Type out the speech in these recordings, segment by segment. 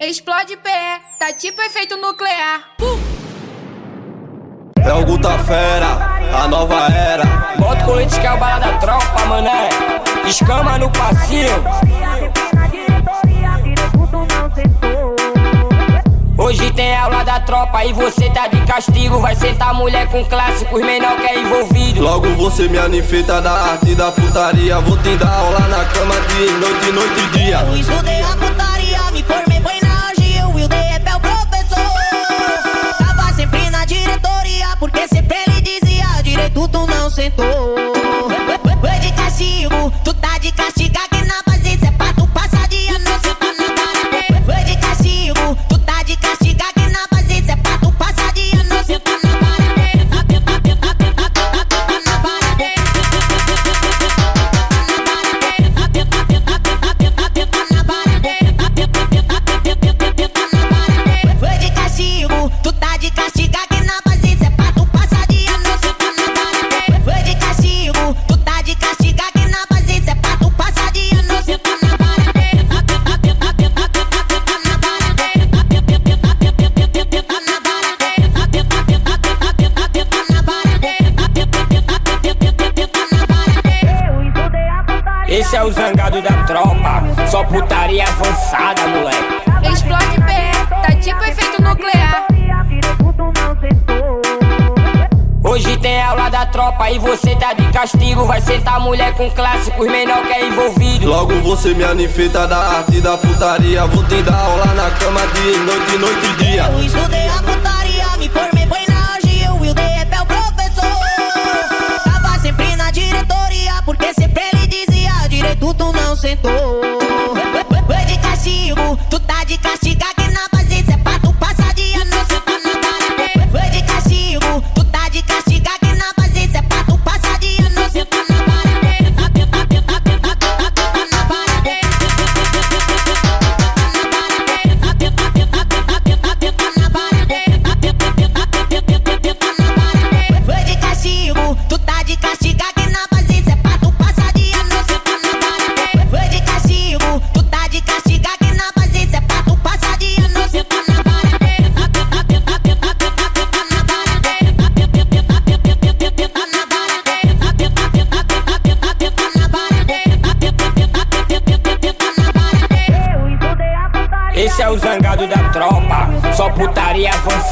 Explode pé, tá tipo efeito nuclear. Uh! É o Guta Fera, a nova era. Bota o colete que é o bala da tropa, mané. Escama no passinho. Hoje tem aula da tropa e você tá de castigo. Vai sentar mulher com clássicos, menor que é envolvido. Logo você me anifeita da arte da putaria. Vou te dar aula na cama de noite, noite e dia. porque se Esse é o zangado da tropa. Só putaria avançada, moleque. Explode pé, tá tipo efeito nuclear. Hoje tem aula da tropa e você tá de castigo. Vai sentar mulher com clássicos, menor que é envolvido. Logo você me anifeita da arte da putaria. Vou te dar aula na cama de noite, noite e dia. Eu estudei a putaria,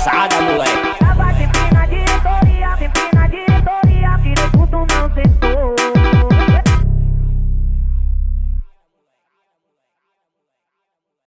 avançada, moleque.